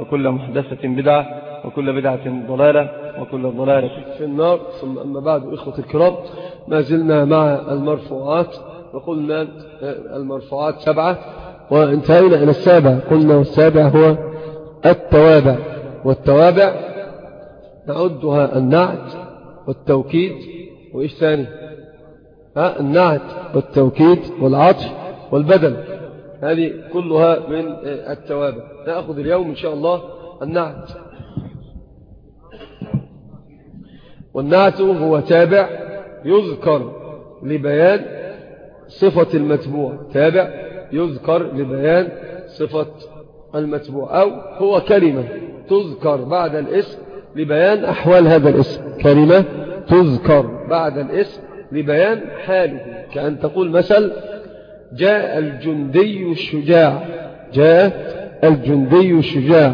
وكل محدثة بدعة وكل بدعة ضلالة وكل ضلالة في النار. ثم أما بعد إخوة الكرام ما زلنا مع المرفوعات وقلنا المرفوعات سبعة وانتهينا إلى السابع. قلنا والسابع هو التوابع. والتوابع نعدها النعت والتوكيد. وإيش ثاني؟ ها النعت والتوكيد والعطف والبدل. هذه كلها من التوابع نأخذ اليوم إن شاء الله النعت. والنعت هو تابع يذكر لبيان صفة المتبوع. تابع يذكر لبيان صفة المتبوع. أو هو كلمة تذكر بعد الاسم لبيان أحوال هذا الاسم. كلمة تذكر بعد الاسم لبيان حاله. كأن تقول مثل جاء الجندي الشجاع. جاء الجندي الشجاع.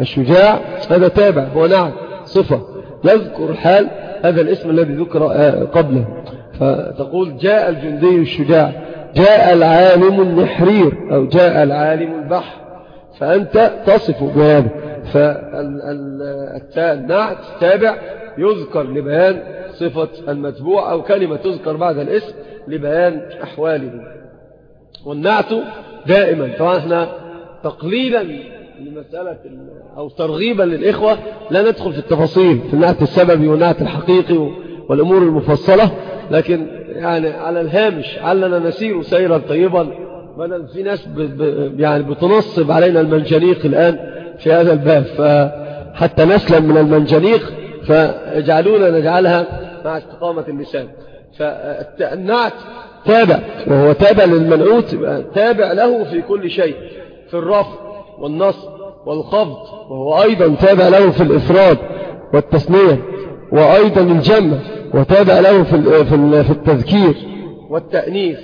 الشجاع هذا تابع هو نعم صفة. يذكر حال هذا الاسم الذي ذكر قبله. فتقول جاء الجندي الشجاع. جاء العالم النحرير أو جاء العالم البحر. فأنت تصف بهذا فالنعت تابع يذكر لبيان صفة المتبوع أو كلمة تذكر بعد الاسم لبيان أحواله. والنعت دائما طبعا إحنا تقليلا لمسألة أو ترغيبا للإخوة لا ندخل في التفاصيل في النعت السببي والنعت الحقيقي والأمور المفصلة. لكن يعني على الهامش علنا نسير سيرا طيبا. بدل في ناس ب ب يعني بتنصب علينا المنجنيق الآن في هذا الباب فحتى نسلم من المنجنيق فاجعلونا نجعلها مع استقامة اللسان. فالنعت تابع وهو تابع للمنعوت تابع له في كل شيء في الرفع والنصب والخفض وهو أيضا تابع له في الإفراد والتثنية وأيضا الجمع وتابع له في في التذكير والتأنيث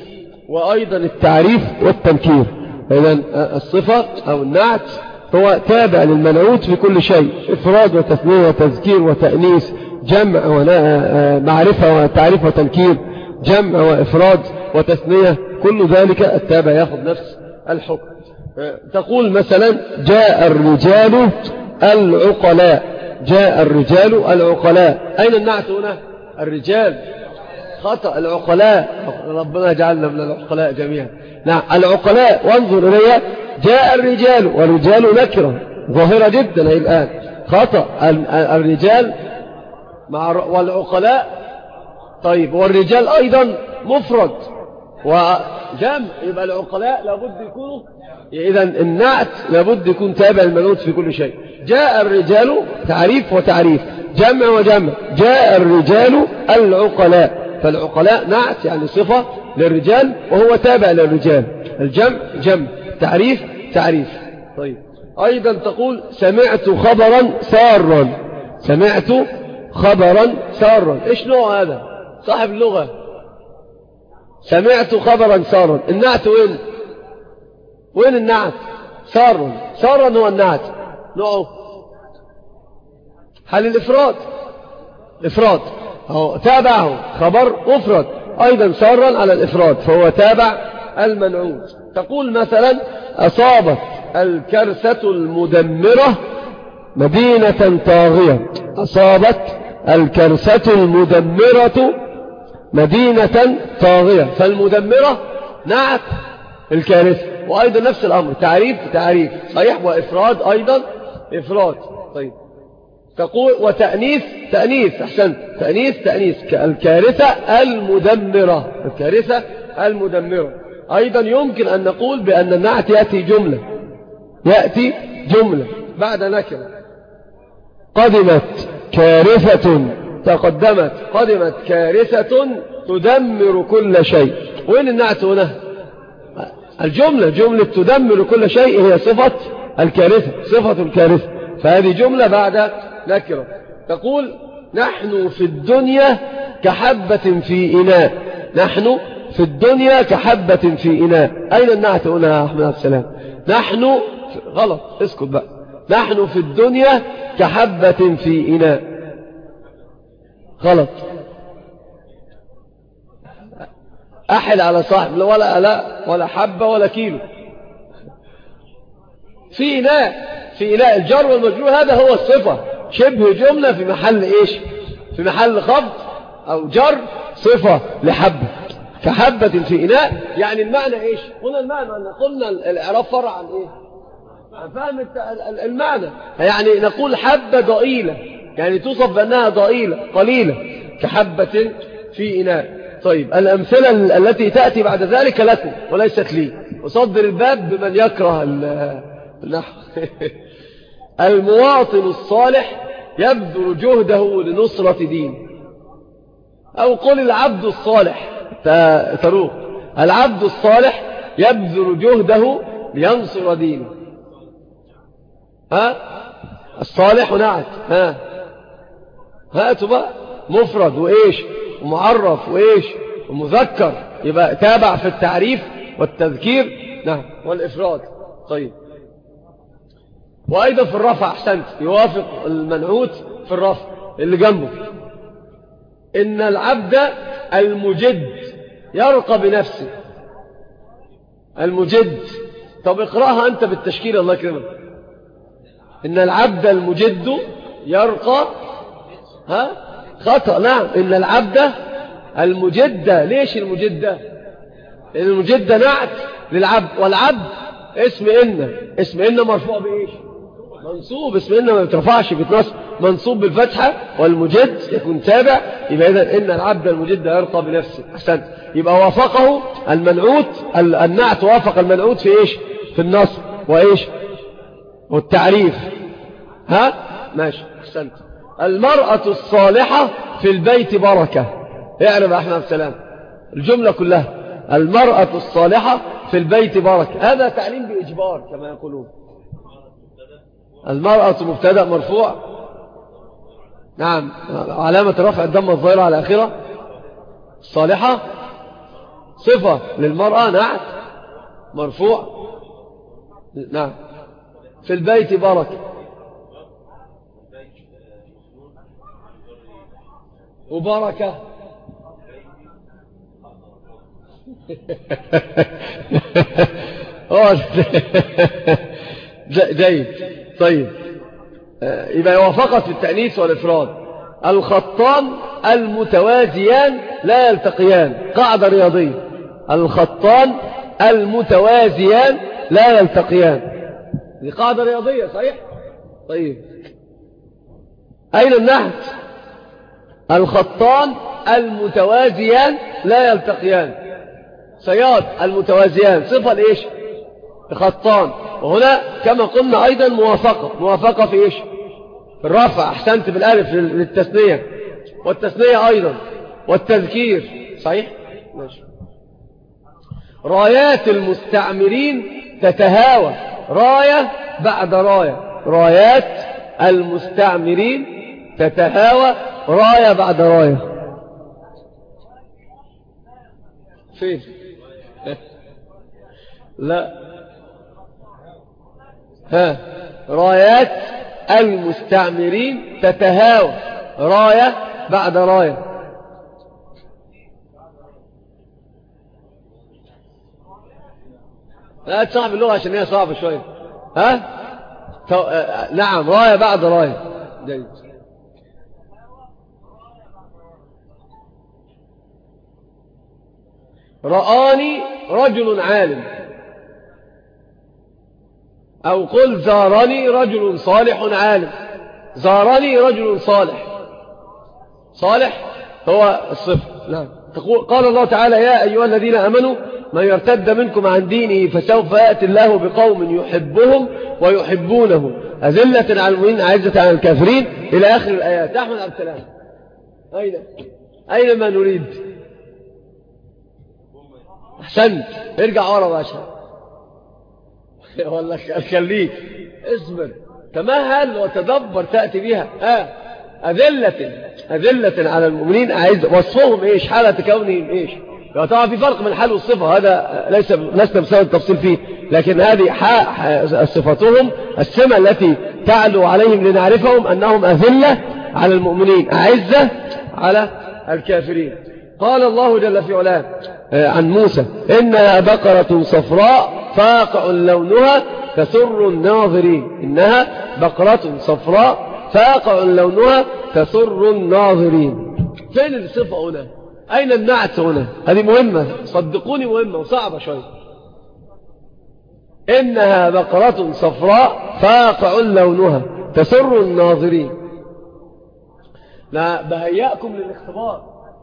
وأيضا التعريف والتنكير. إذن الصفة أو النعت هو تابع للمنعوت في كل شيء إفراد وتثنية وتذكير وتأنيث جمع ومعرفة وتعريف وتنكير. جمع وإفراد وتثنية كل ذلك التابع يأخذ نفس الحكم. تقول مثلا جاء الرجال العقلاء. جاء الرجال العقلاء. أين النعت هنا؟ الرجال. خطأ العقلاء. ربنا جعلنا من العقلاء جميعا. نعم العقلاء وانظر إليها. جاء الرجال والرجال نكرة. ظاهرة جدا الآن. خطأ الرجال مع والعقلاء طيب والرجال أيضا مفرد وجمع. يبقى العقلاء لابد يكونوا إذا النعت لابد يكون تابع المنوت في كل شيء. جاء الرجال تعريف وتعريف جمع وجمع. جاء الرجال العقلاء فالعقلاء نعت يعني صفة للرجال وهو تابع للرجال. الجمع جمع. تعريف تعريف. طيب أيضا تقول سمعت خبرا سارا. سمعت خبرا سارا. إيش نوع هذا؟ صاحب اللغة. سمعت خبرا سارا النعت وين؟ وين النعت؟ سارا سارا هو النعت. نوعه هل الإفراد؟ إفراد. أو تابعه. خبر مفرد. أيضا سارا على الإفراد فهو تابع المنعوت. تقول مثلا أصابت الكرسة المدمرة مدينة طاغية. أصابت الكرسة المدمرة مدينة طاغية. فالمدمرة نعت الكارثة. وأيضا نفس الأمر. تعريف تعريف صحيح؟ وإفراد أيضا إفراد. طيب. تقول وتأنيث تأنيث. أحسنت تأنيث تأنيث. الكارثة المدمرة. الكارثة المدمرة. أيضا يمكن أن نقول بأن النعت يأتي جملة. يأتي جملة. بعد نكرة. قدمت كارثة تقدمت قدمت كارثة تدمر كل شيء. وين النعت هنا؟ الجملة جملة تدمر كل شيء هي صفة الكارثة صفة الكارثة. فهذه جملة بعد نكرة تقول نحن في الدنيا كحبة في إناء. نحن في الدنيا كحبة في إناء. أين النعت هنا يا أحمد السلام؟ نحن غلط اسكت بقى. نحن في الدنيا كحبة في إناء. غلط. أحد على صاحب ولا لا ولا حبة ولا كيلو. في إناء في إناء الجر والمجرور هذا هو الصفة. شبه جملة في محل إيش؟ في محل خفض أو جر صفة لحبة. كحبة في إناء يعني المعنى إيش؟ قلنا المعنى قلنا الإعراب فرع عن إيه؟ عن فهم المعنى. يعني نقول حبة ضئيلة. يعني توصف بأنها ضئيلة قليلة كحبة في إناء. طيب الأمثلة التي تأتي بعد ذلك لكم وليست لي. وصدر الباب بمن يكره النحو. المواطن الصالح يبذل جهده لنصرة دين. أو قل العبد الصالح تروق. العبد الصالح يبذل جهده لينصر دينه. ها؟ الصالح نعت ها؟ هاتوا بقى. مفرد وإيش؟ ومعرف وإيش؟ ومذكر. يبقى تابع في التعريف والتذكير. نعم. والإفراد. طيب. وأيضا في الرفع أحسنت. يوافق المنعوت في الرفع. اللي جنبه. إن العبد المجد يرقى بنفسه. المجد. طب اقرأها أنت بالتشكيل الله يكرمك. إن العبد المجد يرقى ها؟ خطأ. نعم. إن العبد المجدة ليش المجدة المجدة نعت للعبد. والعبد اسم إن. اسم إن مرفوع بإيش؟ منصوب. اسم إن ما بيترفعش بيتنصب منصوب بالفتحة. والمجد يكون تابع. يبقى إذا إن العبد المجد يرقى بنفسه. أحسنت. يبقى وافقه المنعوت. النعت وافق المنعوت في إيش؟ في النصب. وإيش؟ والتعريف. ها؟ ماشي. أحسنت. المرأة الصالحة في البيت بركة. اعرف أحمد السلام الجملة كلها. المرأة الصالحة في البيت بركة. هذا تعليم بإجبار كما يقولون. المرأة مبتدأ مرفوع. نعم. علامة رفع الدم الظاهرة على آخرة. الصالحة صفة للمرأة نعم مرفوع. نعم. في البيت بركة. وبركة. جيد. طيب. يبقى وافقت التأنيث والإفراد. الخطان المتوازيان لا يلتقيان. قاعدة رياضية. الخطان المتوازيان لا يلتقيان. دي قاعدة رياضية صحيح؟ طيب. أين النحت الخطان المتوازيان لا يلتقيان. سياد المتوازيان صفة لإيش؟ خطان وهنا كما قلنا أيضا موافقة. موافقة في إيش؟ في الرفع. أحسنت بالألف للتثنية. والتثنية أيضا. والتذكير. صحيح؟ ماشي. رايات المستعمرين تتهاوى راية بعد راية. رايات المستعمرين تتهاوى راية بعد راية. فين؟ لا. ها. رايات المستعمرين تتهاوى راية بعد راية. لا تصعب اللغة عشان هي صعبة شوية. ها؟ تو... آه... نعم راية بعد راية. جيد. رآني رجل عالم. أو قل زارني رجل صالح عالم. زارني رجل صالح. صالح هو الصفر. نعم. قال الله تعالى يا أيها الذين أمنوا من يرتد منكم عن دينه فسوف يأتي الله بقوم يحبهم ويحبونه. أذلة على المؤمنين عزة على الكافرين. إلى آخر الآيات. أحمد عبد السلام. أين أين ما نريد. أحسنت. ارجع ورا باشا. والله خليك. اصبر. تمهل وتدبر تأتي بها. آه. أذلة أذلة على المؤمنين. أعز وصفهم إيش؟ حالة كونهم إيش؟ طبعا في فرق من الحال والصفة؟ هذا ليس لسنا بسبب التفصيل فيه. لكن هذه صفتهم. السمة التي تعلو عليهم لنعرفهم أنهم أذلة على المؤمنين. أعزة على الكافرين. قال الله جل في علاه عن موسى. إنها بقرة صفراء فاقع لونها تسر الناظرين. إنها بقرة صفراء فاقع لونها تسر الناظرين. فين الصفة هنا؟ أين النعت هنا؟ هذه مهمة. صدقوني مهمة وصعبة شوية إنها بقرة صفراء فاقع لونها تسر الناظرين. لا بهيأكم للاختبار.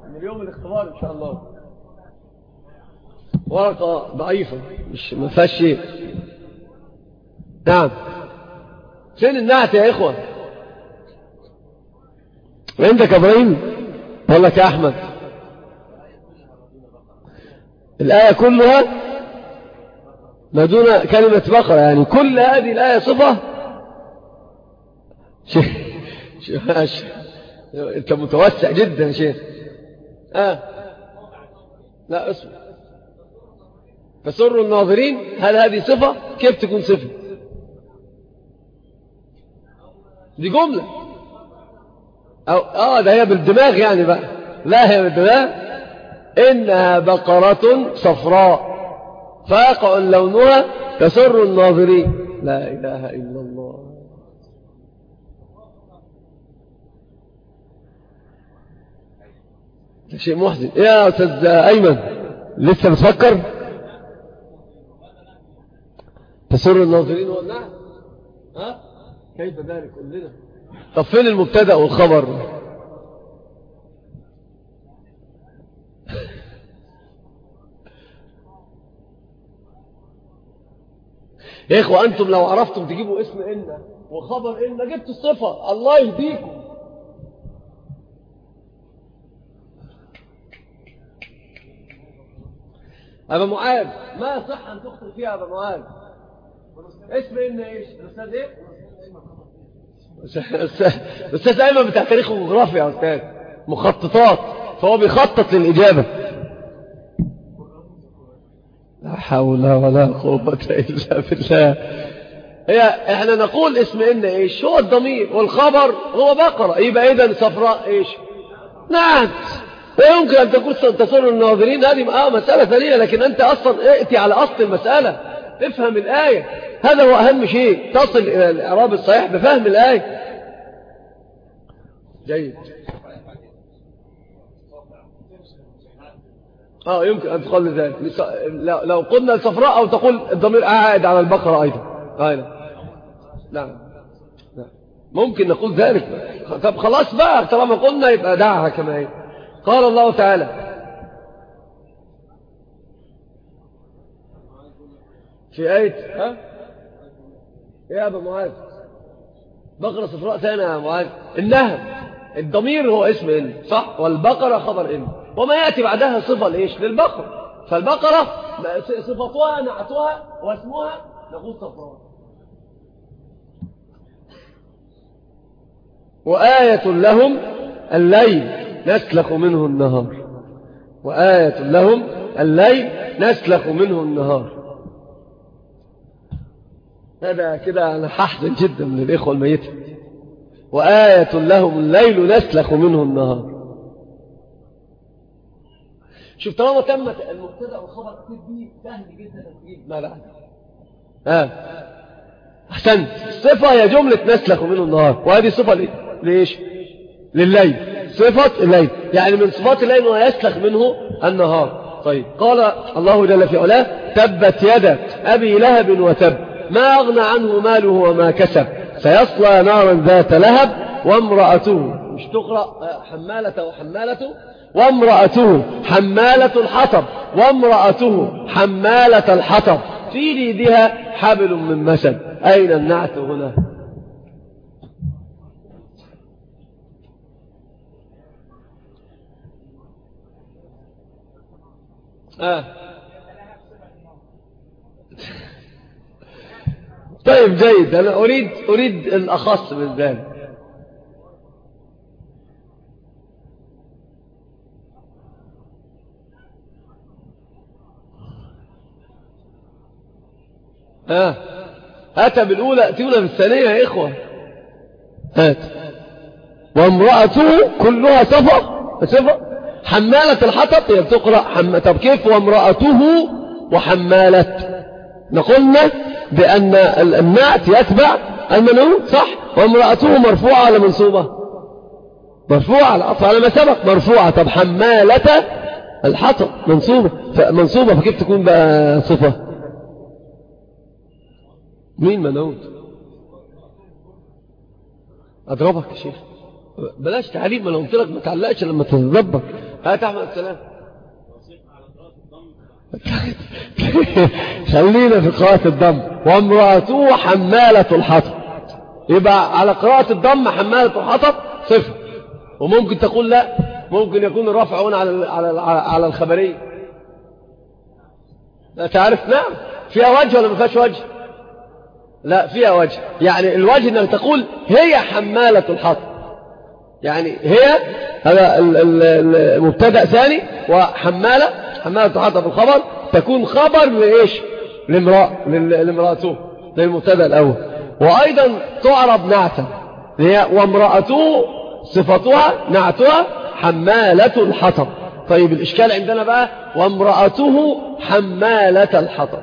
من اليوم الاختبار إن شاء الله. ورقة ضعيفة مش ما فيهاش شيء. نعم. فين النعت يا إخوة؟ عندك إبراهيم؟ ولا يا أحمد الآية كلها ما دون كلمة بقرة يعني. كل هذه الآية صفة؟ شيخ شيخ أنت متوسع جدا شيخ. آه. لا اسمع. فسر الناظرين هل هذه صفة؟ كيف تكون صفة؟ دي جملة. أو آه ده هي بالدماغ يعني بقى. لا هي بالدماغ. إنها بقرة صفراء. فاقع لونها تسر الناظرين. لا إله إلا الله. شيء محزن. يا أستاذ أيمن لسه بتفكر؟ تسر الناظرين والنعم ها؟ كيف ذلك قل لنا طب فين المبتدأ والخبر؟ يا إخوة أنتم لو عرفتم تجيبوا اسم إن وخبر إن جبت الصفة. الله يهديكم. أبا معاذ ما صح أن تخطئ فيها أبا معاذ؟ اسم إن إيش؟ الأستاذ إيه؟ الأستاذ أيمن بتاع تاريخ وجغرافيا يا أستاذ. مخططات. فهو بيخطط للإجابة. لا حول ولا قوة إلا بالله. هي إحنا نقول اسم إن إيش؟ هو الضمير والخبر هو بقرة. يبقى إذا صفراء إيش؟ نعم ويمكن أن تكون تصور الناظرين هذه آه مسألة ثانية لكن أنت أصلا ائتي على أصل المسألة. افهم الآية. هذا هو أهم شيء. تصل إلى الإعراب الصحيح بفهم الآية. جيد. آه يمكن أن تقول ذلك. لو قلنا الصفراء أو تقول الضمير عائد على البقرة أيضا. آه نعم. نعم. ممكن نقول ذلك. طب خلاص بقى طالما قلنا يبقى دعها كما هي. قال الله تعالى في آية ها؟ يا أبا معاذ بقرة صفراء ثانية يا معاذ. إنها الضمير هو اسم إن صح؟ والبقرة خبر إن. وما يأتي بعدها صفة لإيش؟ للبقرة. فالبقرة صفتها نعتها واسمها نقول صفراء. وآية لهم الليل نسلخ منه النهار. وآية لهم الليل نسلخ منه النهار. هذا كده أنا ححزن جدا من الإخوة الميتة. وآية لهم الليل نسلخ منه النهار. شوف طالما تمت المبتدأ والخبر تدي سهل جدا تجيب ما بعد آه. احسنت الصفه هي جملة نسلخ منه النهار. وهذه صفة ليش؟ لليل. صفة الليل. يعني من صفات الليل انه يسلخ منه النهار. طيب. قال الله جل في علاه تبت يد أبي لهب وتب. ما أغنى عنه ماله وما كسب. سيصلى نارا ذات لهب وامرأته مش تقرأ حمالة وحمالته وامرأته حمالة الحطب. وامرأته حمالة الحطب. في ليدها حبل من مسد. أين النعت هنا؟ آه. طيب جيد. أنا أريد, أريد الأخص من ذلك ها هات بالأولى أتيونا بالثانية يا إخوة. هات. وامرأته كلها صفة صفة حمالة الحطب هي بتقرأ حم... طب كيف وامرأته وحمالة؟ نقولنا بأن النعت يتبع المنعوت صح. وامرأته مرفوعة ولا منصوبة. مرفوعة على ما سبق. مرفوعة. طب حمالة الحطب. منصوبة. منصوبة. فكيف تكون بقى صفة؟ مين منعوت أضربك يا شيخ. بلاش تعليم ما أنا قلت لك ما تعلقش لما تتدبر هات أحمد السلام. خلينا في قراءة الضم. وامرأته حمالة الحطب. يبقى على قراءة الضم حمالة الحطب صفر. وممكن تقول لا. ممكن يكون الرفع هنا على على على الخبرية تعرف؟ نعم. فيها وجه ولا ما فيهاش وجه؟ لا فيها وجه. يعني الوجه إنك تقول هي حمالة الحطب. يعني هي هذا المبتدا ثاني وحمالة حمالة تحط الخبر تكون خبر لإيش لامرأة لامرأته للمبتدأ الأول. وأيضا تعرب نعتا هي وامرأته صفتها نعتها حمالة الحطب. طيب الإشكال عندنا بقى وامرأته حمالة الحطب.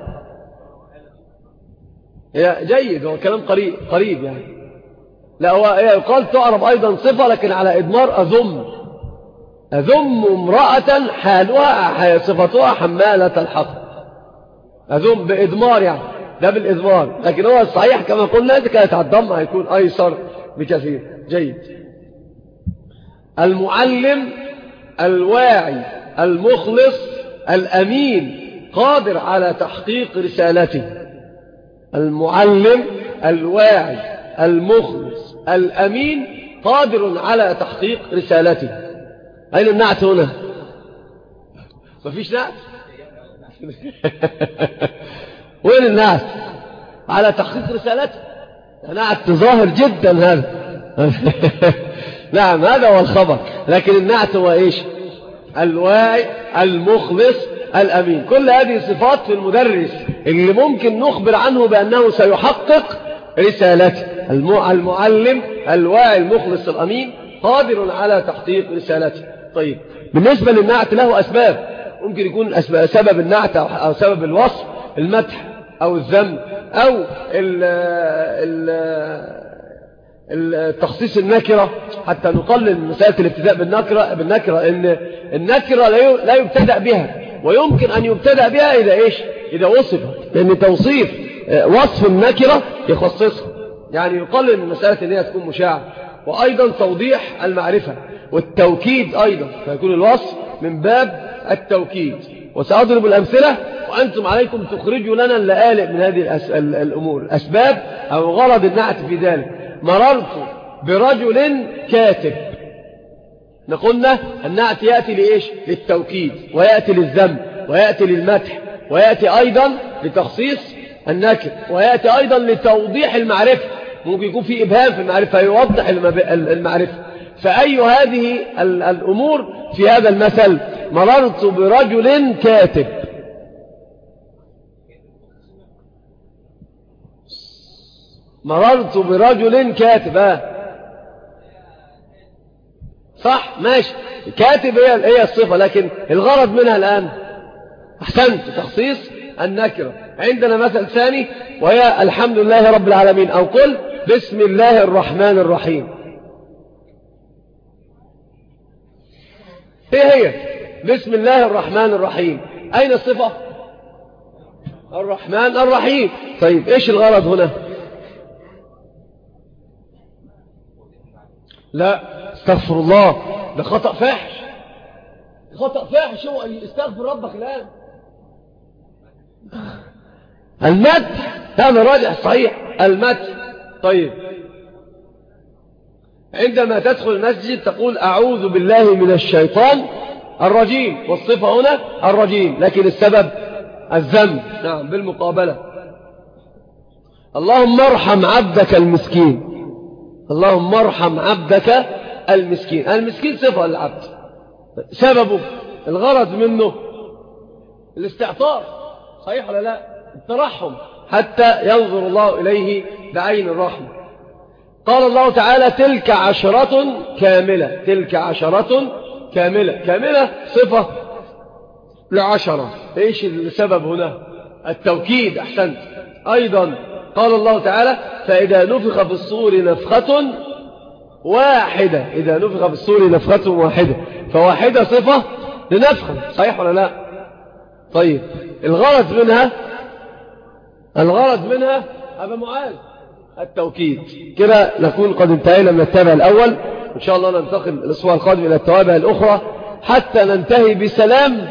جيد هو كلام قريب قريب يعني. لا هو يقال تعرف أيضا صفة لكن على إدمار أذم. أذم امرأة حالها صفتها حمالة الحطب أذم بإدمار يعني ده بالإدمار لكن هو الصحيح كما قلنا إذا كانت على الضم هيكون أيسر بكثير جيد. المعلم الواعي المخلص الأمين قادر على تحقيق رسالته. المعلم الواعي المخلص. الأمين قادر على تحقيق رسالته. أين النعت هنا؟ مفيش نعت؟ وين النعت؟ على تحقيق رسالته؟ نعت ظاهر جدا هذا. نعم هذا هو الخبر. لكن النعت هو إيش؟ الواعي المخلص الأمين. كل هذه صفات في المدرس. اللي ممكن نخبر عنه بأنه سيحقق رسالته المعلم الواعي المخلص الأمين قادر على تحقيق رسالته. طيب بالنسبة للنعت له أسباب. ممكن يكون سبب النعت أو سبب الوصف المدح أو الذم أو ال ال التخصيص النكرة. حتى نقلل مسألة الابتداء بالنكرة, بالنكرة إن النكرة لا يبتدأ بها ويمكن أن يبتدأ بها إذا إيش؟ إذا وصفت. لأن توصيف وصف النكرة يخصصها. يعني يقلل من مسألة أن هي تكون مشاعة وأيضا توضيح المعرفة والتوكيد أيضا. فيكون الوصف من باب التوكيد. وسأضرب الأمثلة وأنتم عليكم تخرجوا لنا اللآلئ من هذه الأمور. أسباب أو غرض النعت في ذلك. مررت برجل كاتب. نقولنا النعت يأتي لإيش؟ للتوكيد ويأتي للذنب ويأتي للمدح ويأتي أيضا لتخصيص النكر ويأتي أيضا لتوضيح المعرفة. ممكن يكون في إبهام في المعرفة يوضح المعرفة. فأي هذه الأمور في هذا المثل؟ مررت برجل كاتب. مررت برجل كاتب. آه. صح ماشي. كاتب هي هي الصفة لكن الغرض منها الآن. أحسنت تخصيص النكرة. عندنا مثل ثاني وهي الحمد لله رب العالمين أو قل بسم الله الرحمن الرحيم. إيه هي؟ بسم الله الرحمن الرحيم. أين الصفة؟ الرحمن الرحيم. طيب إيش الغرض هنا؟ لا استغفر الله. ده خطأ فاحش. خطأ فاحش. هو استغفر ربك الآن. المدح هذا راجع صحيح. المدح طيب. عندما تدخل المسجد تقول أعوذ بالله من الشيطان الرجيم والصفة هنا الرجيم لكن السبب الذنب. نعم بالمقابلة. اللهم ارحم عبدك المسكين. اللهم ارحم عبدك المسكين. المسكين صفة للعبد. سببه الغرض منه الاستعطار صحيح ولا لا؟ الترحم حتى ينظر الله إليه بعين الرحمة. قال الله تعالى تلك عشرة كاملة تلك عشرة كاملة. كاملة صفة لعشرة. إيش السبب هنا؟ التوكيد أحسنت. أيضا قال الله تعالى فإذا نفخ في الصور نفخة واحدة إذا نفخ في الصور نفخة واحدة فواحدة صفة لنفخة صحيح ولا لا؟ طيب الغرض منها الغرض منها أبا معاذ التوكيد. كده نكون قد انتهينا من التابع الأول. إن شاء الله ننتقل الأسبوع القادم إلى التوابع الأخرى حتى ننتهي بسلام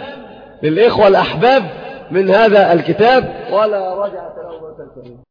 للإخوة الأحباب من هذا الكتاب. ولا رجعة له